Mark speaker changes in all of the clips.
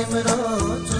Speaker 1: चुसेम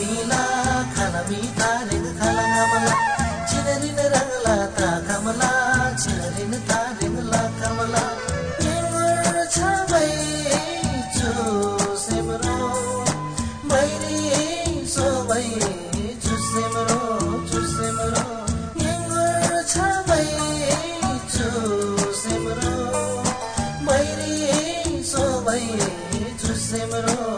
Speaker 1: मिला खलमी तारिन खलङ्गमला छिनरिन रङ्गला ता खमला छिनरिन तारिन ला खमला निङ्गुर छाबै चुसेमरो मैरी सोबै चुसेमरो चुसेमरो निङ्गुर छाबै चुसेमरो मैरी सोबै चुसेमरो चुसेमरो